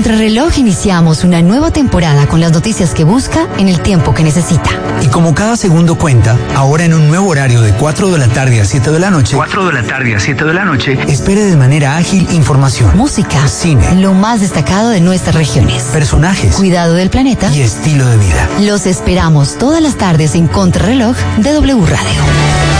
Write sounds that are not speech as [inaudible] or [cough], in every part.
Contrarreloj iniciamos una nueva temporada con las noticias que busca en el tiempo que necesita. Y como cada segundo cuenta, ahora en un nuevo horario de 4 de la tarde a 7 de la noche, 4 de la tarde a 7 de la noche, espere de manera ágil información, música, cine, lo más destacado de nuestras regiones, personajes, cuidado del planeta y estilo de vida. Los esperamos todas las tardes en Contrarreloj de W Radio.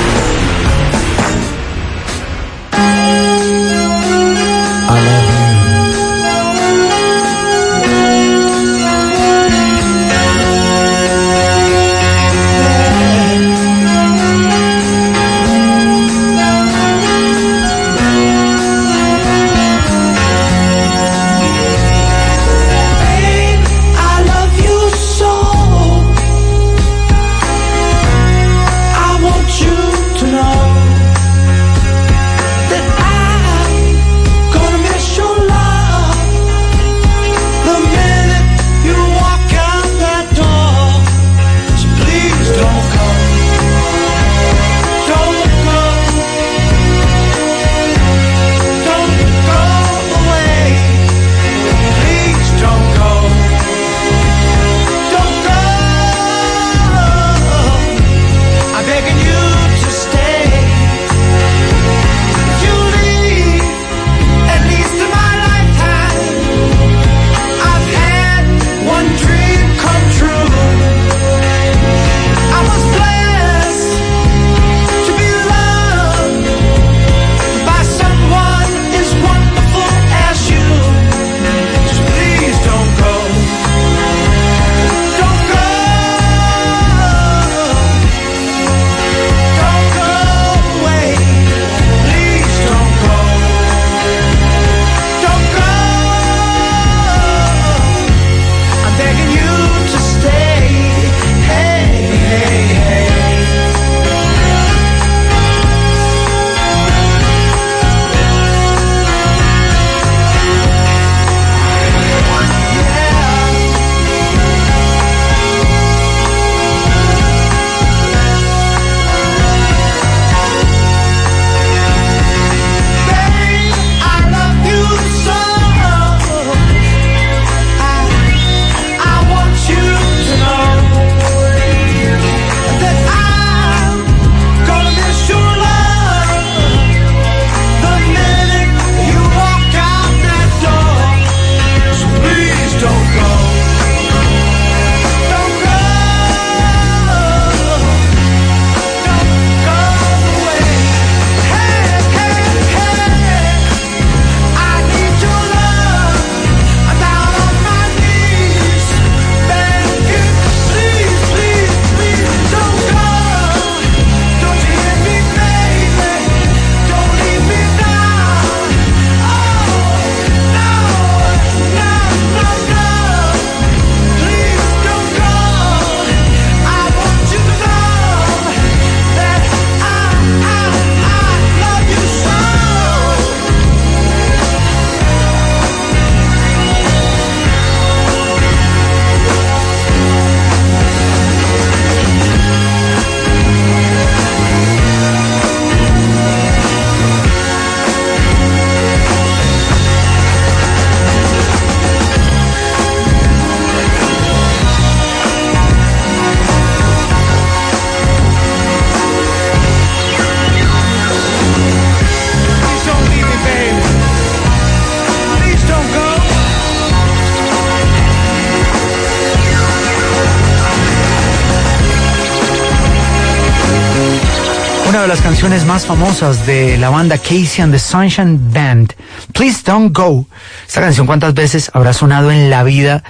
Una de las canciones más famosas de la banda Casey and the Sunshine Band, Please Don't Go. Esta canción cuántas veces habrá sonado en la vida,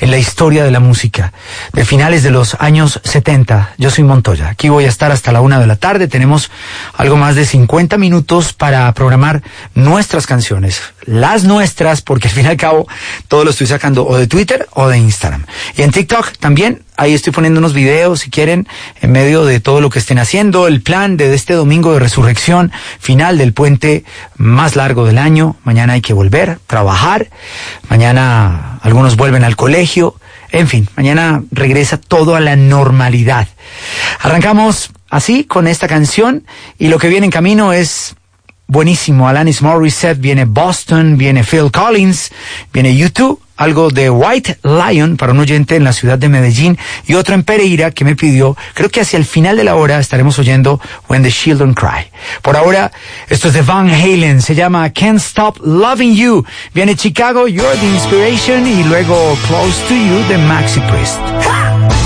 en la historia de la música, de finales de los años 70. Yo soy Montoya. Aquí voy a estar hasta la una de la tarde. Tenemos algo más de 50 minutos para programar nuestras canciones. Las nuestras, porque al fin y al cabo todo lo estoy sacando o de Twitter o de Instagram. Y en TikTok también Ahí estoy poniendo unos videos, si quieren, en medio de todo lo que estén haciendo, el plan de este domingo de resurrección, final del puente más largo del año. Mañana hay que volver, trabajar. Mañana algunos vuelven al colegio. En fin, mañana regresa todo a la normalidad. Arrancamos así con esta canción y lo que viene en camino es buenísimo. Alanis Morissette, viene Boston, viene Phil Collins, viene YouTube, algo de White Lion para un oyente en la ciudad de Medellín y otro en Pereira que me pidió, creo que hacia el final de la hora estaremos oyendo When the Children Cry. Por ahora, esto es de Van Halen, se llama Can't Stop Loving You. Viene Chicago, You're the Inspiration y luego Close to You de Maxi Priest.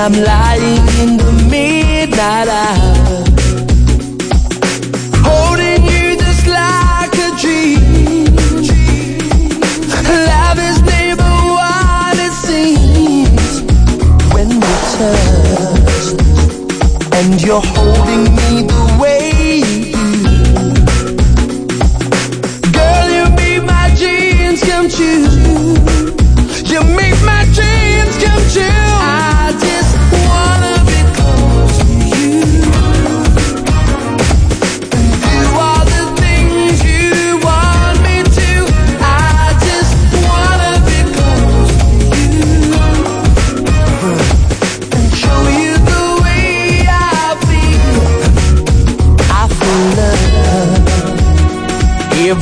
I'm lying in the midnight hour, holding you just like a dream. Love is never what it seems when we touch, and you're holding me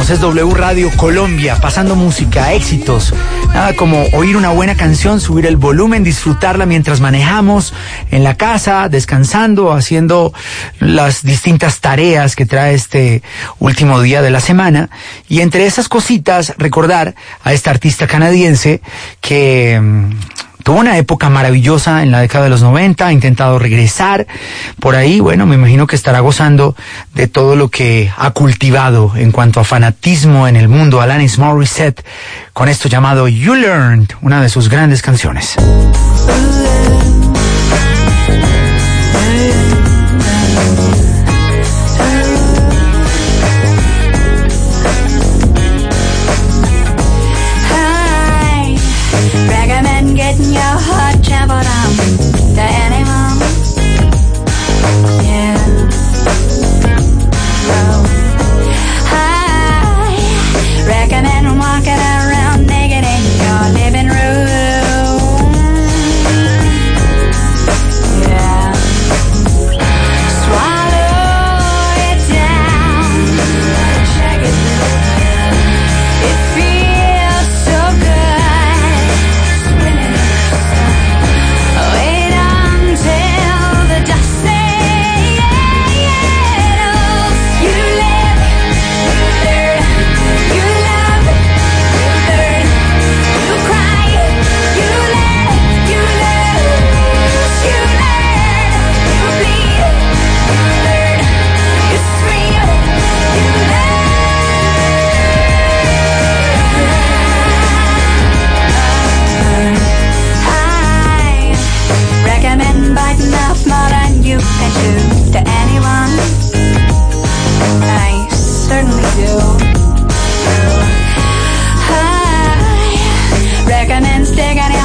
es W Radio Colombia, pasando música, éxitos. Nada como oír una buena canción, subir el volumen, disfrutarla mientras manejamos en la casa, descansando, haciendo las distintas tareas que trae este último día de la semana. Y entre esas cositas, recordar a esta artista canadiense que mm, tuvo una época maravillosa en la década de los 90, ha intentado regresar por ahí, bueno, me imagino que estará gozando de todo lo que ha cultivado en cuanto a fanatismo en el mundo, Alanis Morissette, con esto llamado You Learned, una de sus grandes canciones. Thank you. and then stick it.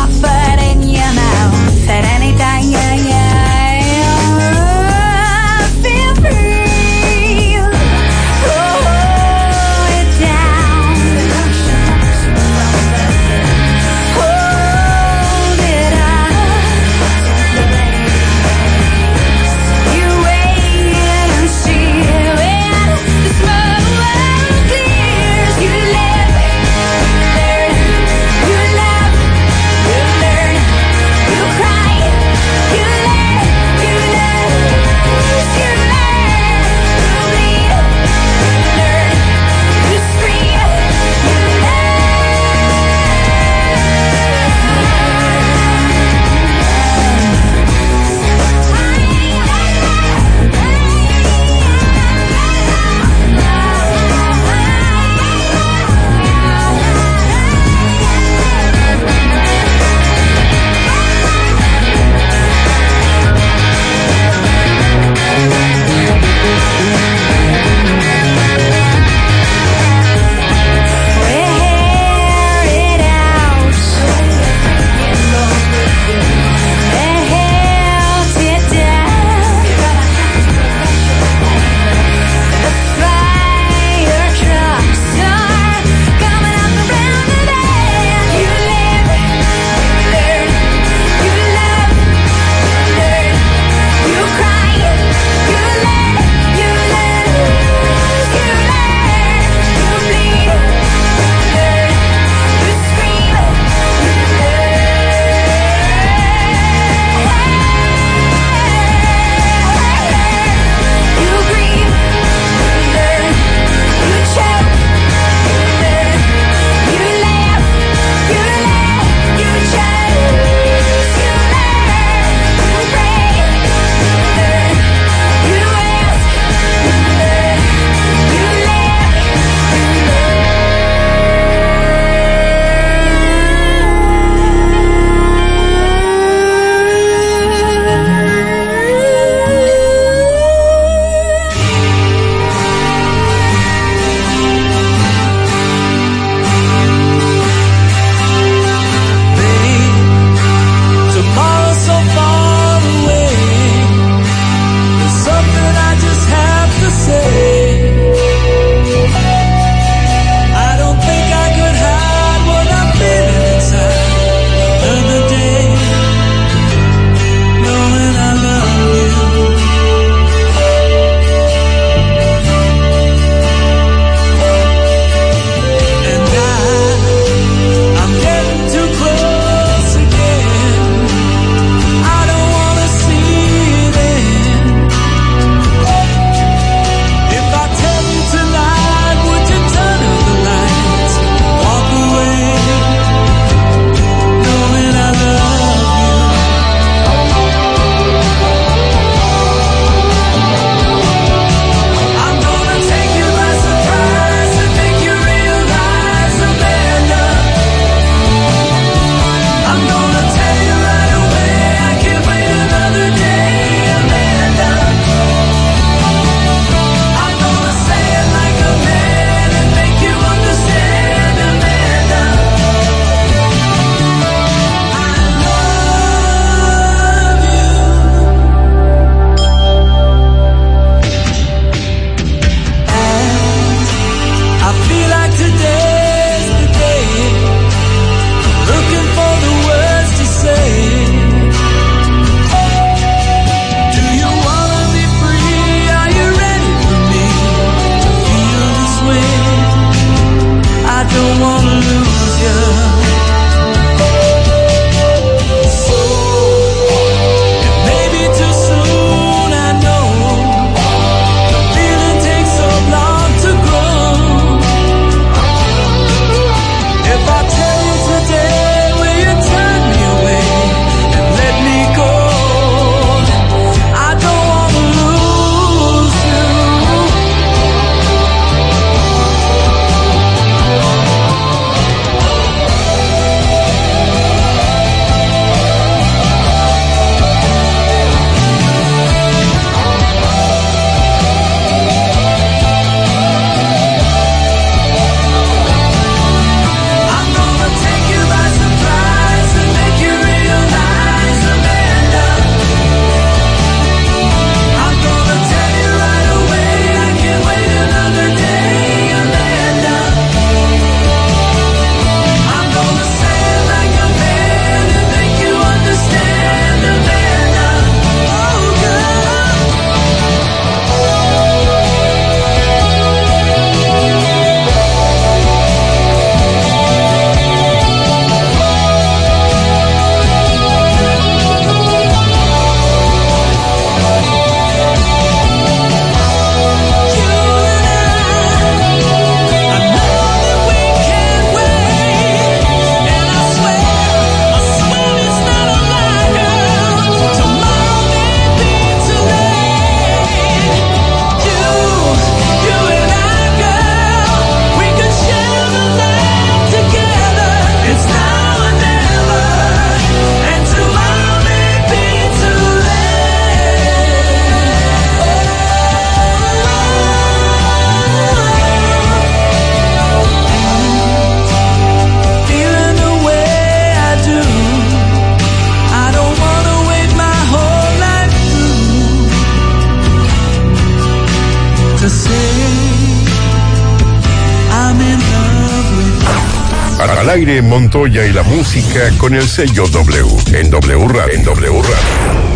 y la música con el sello W en W Radio. En w Radio.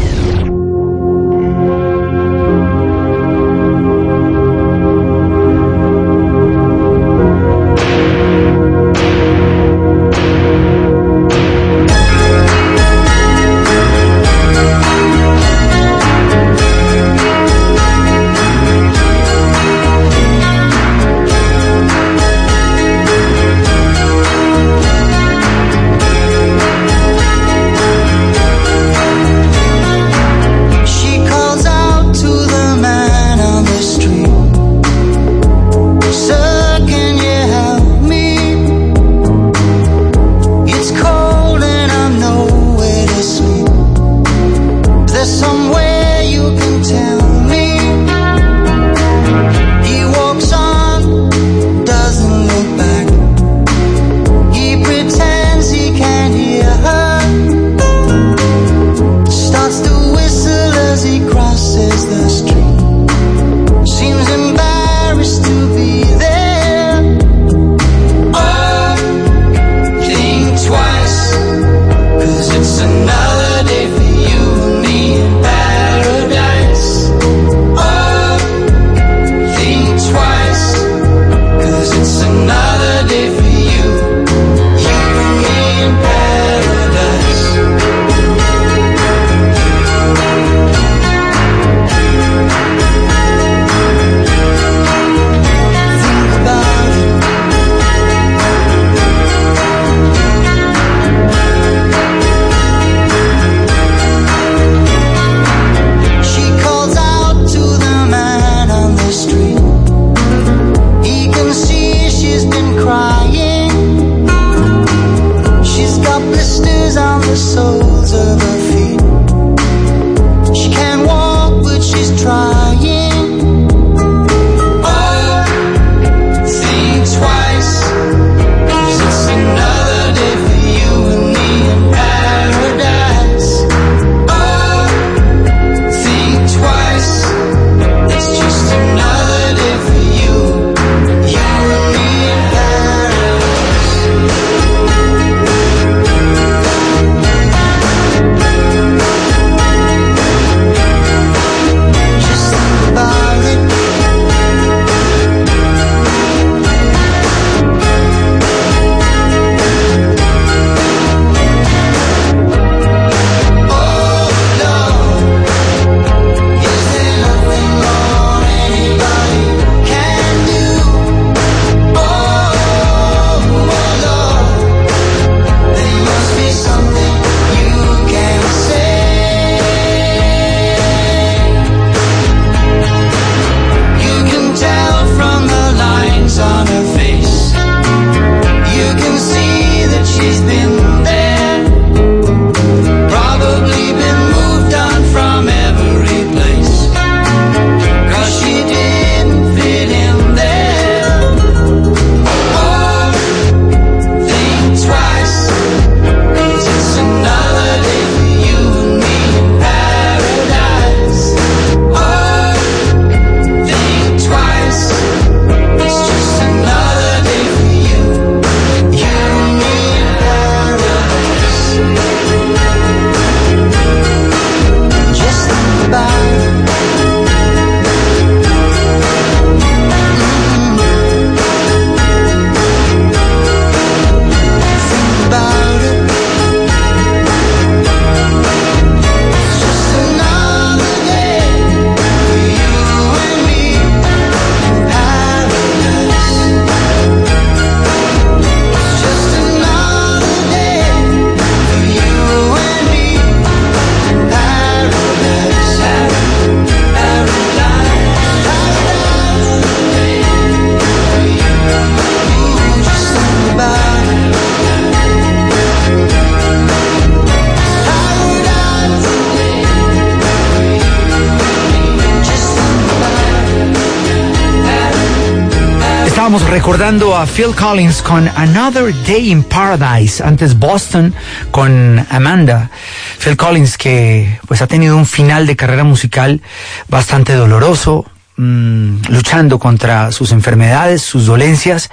a Phil Collins con Another Day in Paradise, antes Boston con Amanda. Phil Collins que pues ha tenido un final de carrera musical bastante doloroso, mm, luchando contra sus enfermedades, sus dolencias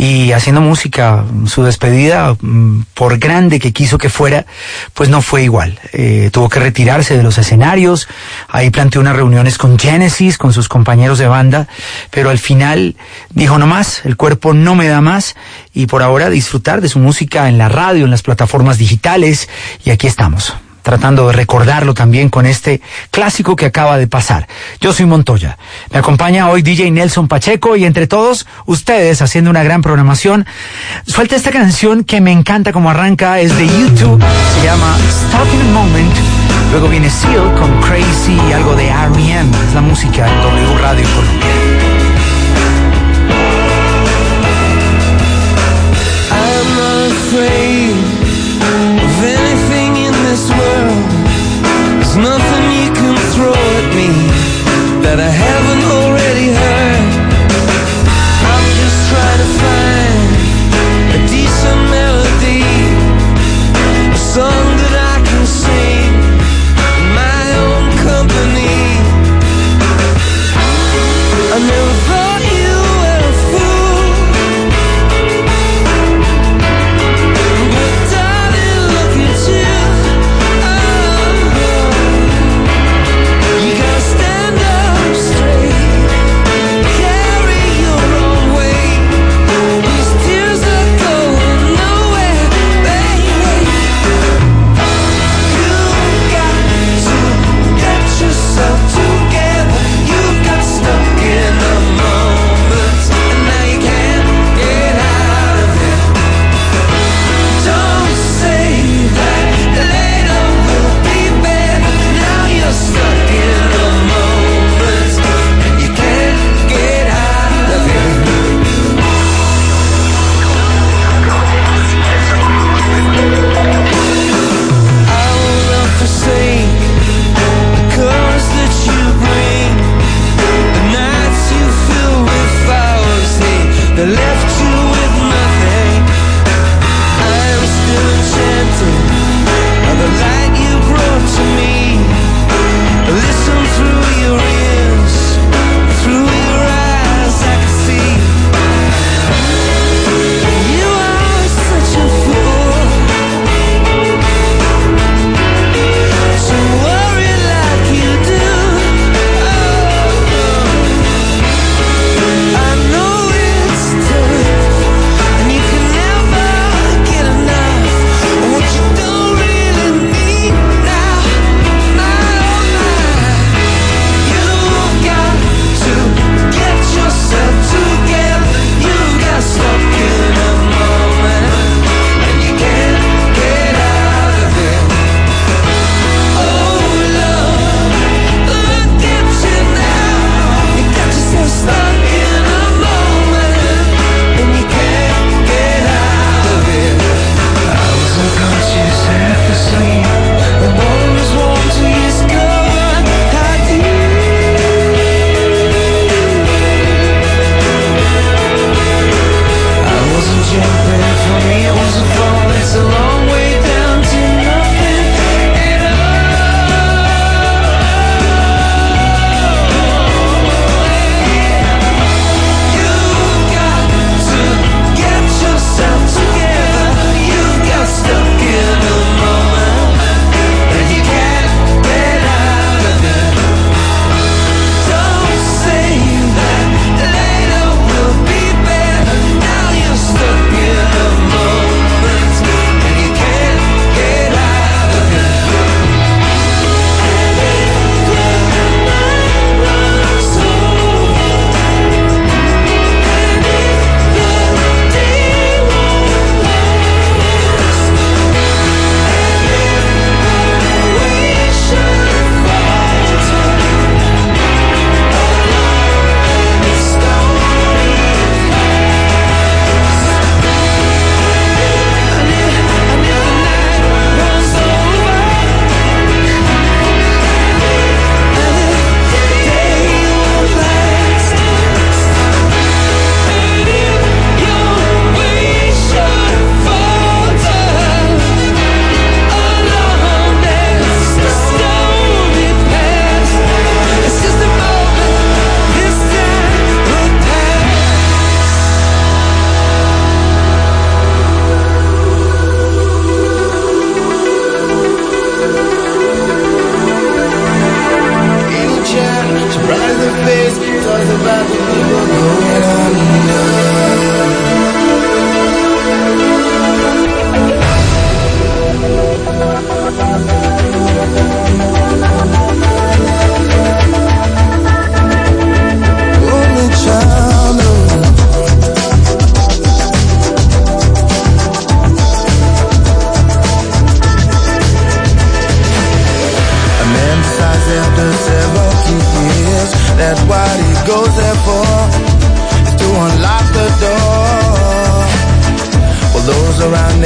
y haciendo música. Su despedida, mm, por grande que quiso que fuera, pues no fue igual. Eh, tuvo que retirarse de los escenarios, ahí planteó unas reuniones con Genesis, con sus compañeros de banda, pero al final dijo no más, el cuerpo no me da más y por ahora disfrutar de su música en la radio, en las plataformas digitales y aquí estamos tratando de recordarlo también con este clásico que acaba de pasar. Yo soy Montoya. Me acompaña hoy DJ Nelson Pacheco y entre todos ustedes haciendo una gran programación. Suelta esta canción que me encanta como arranca, es de YouTube, se llama Stuck in a Moment. Luego viene Seal con Crazy y algo de R.E.M. Es la música en W Radio Colombia.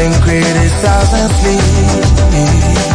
and criticize and flee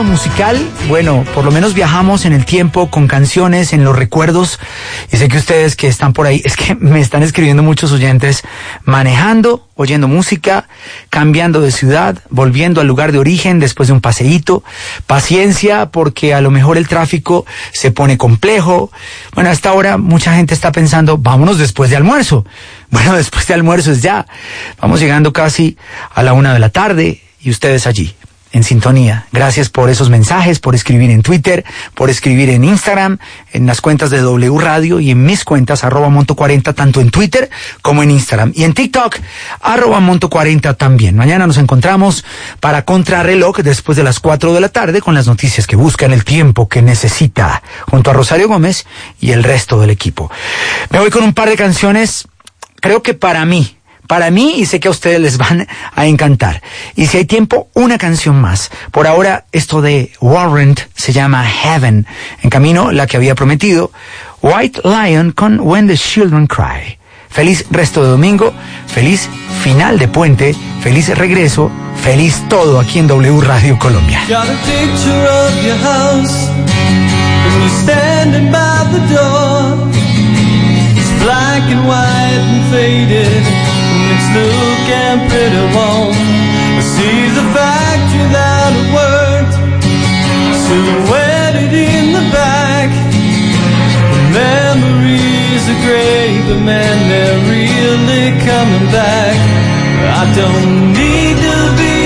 musical. Bueno, por lo menos viajamos en el tiempo con canciones, en los recuerdos. Y sé que ustedes que están por ahí, [laughs] es que me están escribiendo muchos oyentes manejando, oyendo música, cambiando de ciudad, volviendo al lugar de origen después de un paseíto. Paciencia porque a lo mejor el tráfico se pone complejo. Bueno, hasta ahora mucha gente está pensando, vámonos después de almuerzo. [laughs] Bueno, después de almuerzo es ya. Vamos llegando casi a la una de la tarde y ustedes allí en sintonía. Gracias por esos mensajes, por escribir en Twitter, por escribir en Instagram, en las cuentas de W Radio y en mis cuentas arroba monto 40 tanto en Twitter como en Instagram y en TikTok arroba monto 40 también. Mañana nos encontramos para contrarreloj después de las 4 de la tarde con las noticias que buscan el tiempo que necesita junto a Rosario Gómez y el resto del equipo. Me voy con un par de canciones, creo que para mí, para mí y sé que a ustedes les van a encantar. Y si hay tiempo, una canción más. Por ahora, esto de Warrant se llama Heaven. En camino, la que había prometido, White Lion con When the Children Cry. Feliz resto de domingo, feliz final de puente, feliz regreso, feliz todo aquí en W Radio Colombia. snook and pretty one see the factory that it worked, silhouetted in the back. The memories are great, but man, they're really coming back. I don't need to be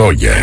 W,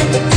sunshine reggae.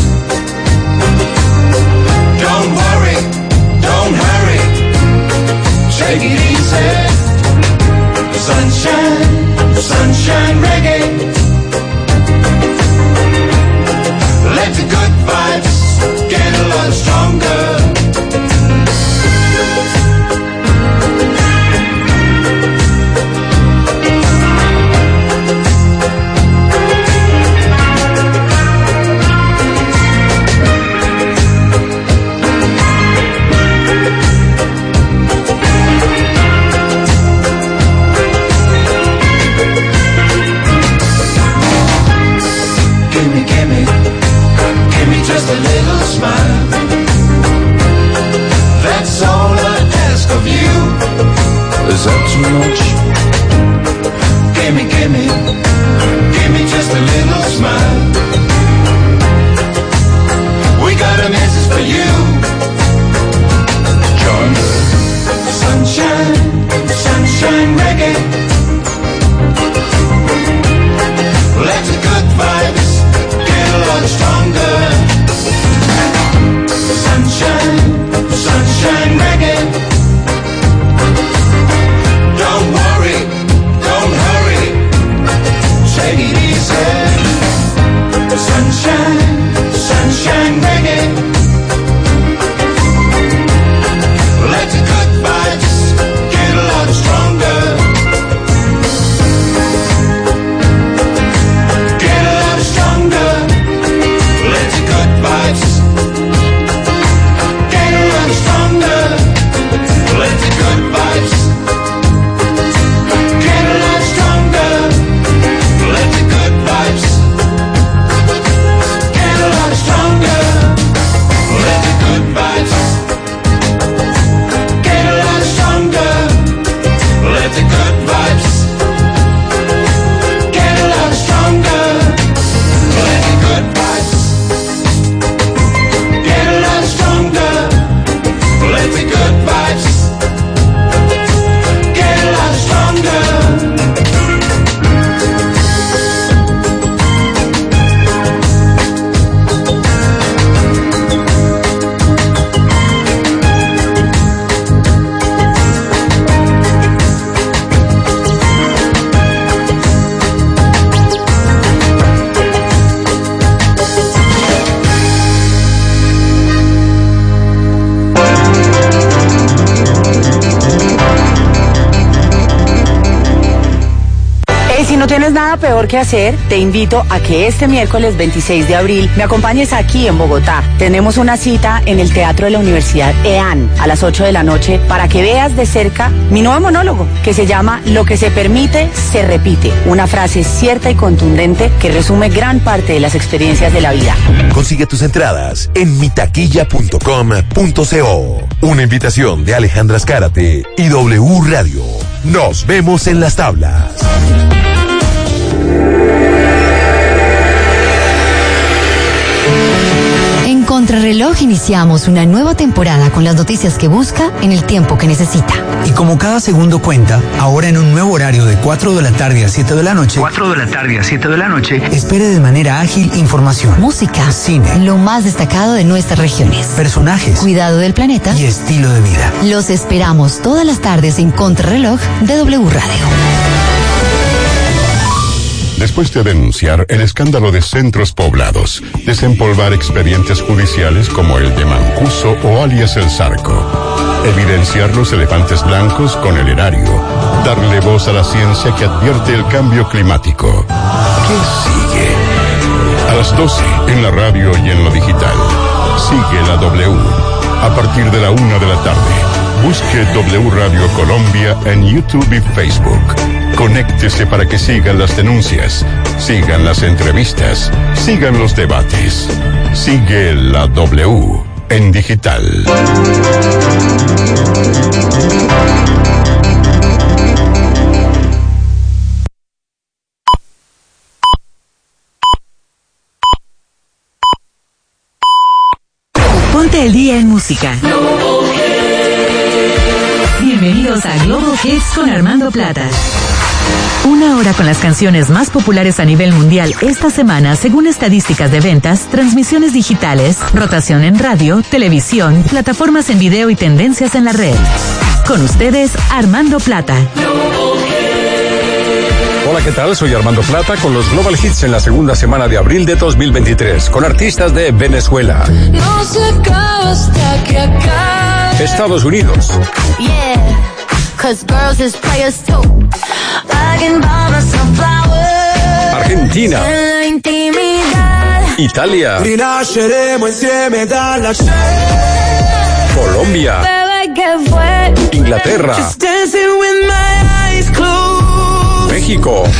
Hacer, te invito a que este miércoles 26 de abril me acompañes aquí en Bogotá. Tenemos una cita en el Teatro de la Universidad EAN a las 8 de la noche para que veas de cerca mi nuevo monólogo que se llama Lo que se permite, se repite. Una frase cierta y contundente que resume gran parte de las experiencias de la vida. Consigue tus entradas en mitaquilla.com.co. Una invitación de Alejandra Escárate y W Radio. Nos vemos en las tablas. Contrarreloj iniciamos una nueva temporada con las noticias que busca en el tiempo que necesita. Y como cada segundo cuenta, ahora en un nuevo horario de 4 de la tarde a 7 de la noche, 4 de la tarde a 7 de la noche, espere de manera ágil información, Música, cine, lo más destacado de nuestras regiones. personajes Cuidado del planeta. y estilo de vida. Los esperamos todas las tardes en Contrarreloj de W Radio. Después de denunciar el escándalo de centros poblados, desempolvar expedientes judiciales como el de Mancuso o alias El Zarco, evidenciar los elefantes blancos con el erario, darle voz a la ciencia que advierte el cambio climático. ¿Qué sigue? A las 12 en la radio y en lo digital. Sigue la W. A partir de la una de la tarde. Busque W Radio Colombia en YouTube y Facebook. Conéctese para que sigan las denuncias, sigan las entrevistas, sigan los debates. Sigue la W en digital. Ponte el día en música. Bienvenidos a Global Hits con Armando Plata. Una hora con las canciones más populares a nivel mundial esta semana según estadísticas de ventas, transmisiones digitales, rotación en radio, televisión, plataformas en video y tendencias en la red. Con ustedes, Armando Plata. Hola, ¿qué tal? Soy Armando Plata con los Global Hits en la segunda semana de abril de 2023, con artistas de Venezuela, No se acaba hasta que acabe. Estados Unidos, Yeah, cause girls is players too. I can buy myself flowers. Argentina. Italia, Rinasceremo insieme dalla Colombia. Inglaterra, Dancing with my eyes closed. México,